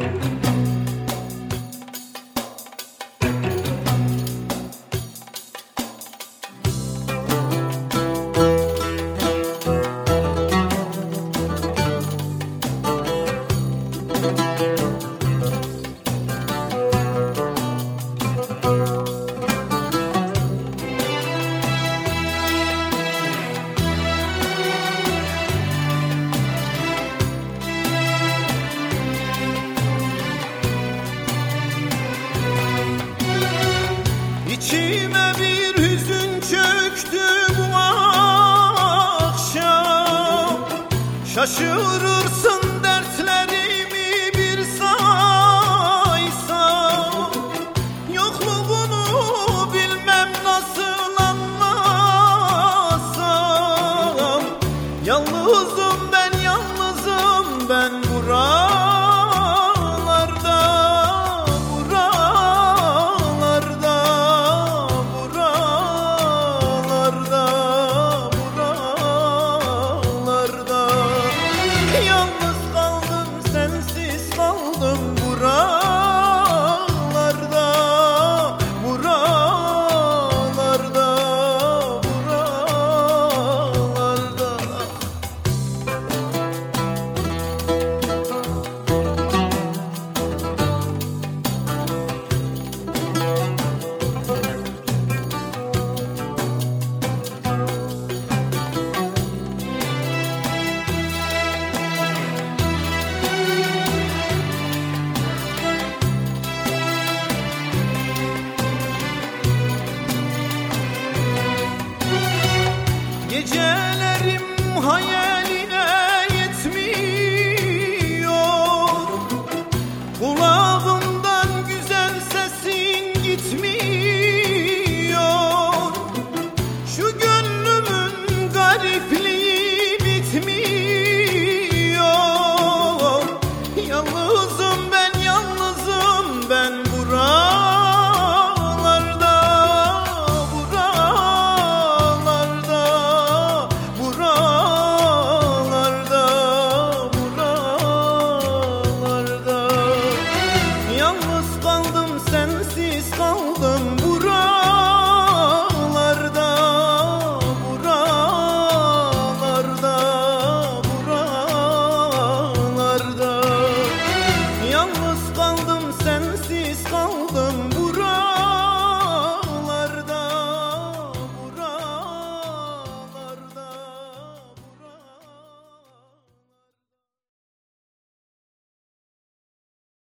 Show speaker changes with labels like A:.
A: Bye. İçime bir hüzün çöktü akşam. Şaşırırsın dertlerimi bir saysam. Yokluğunu bilmem nasıl anlasam? Yalnızım ben yalnızım ben buram Gecelerim hayali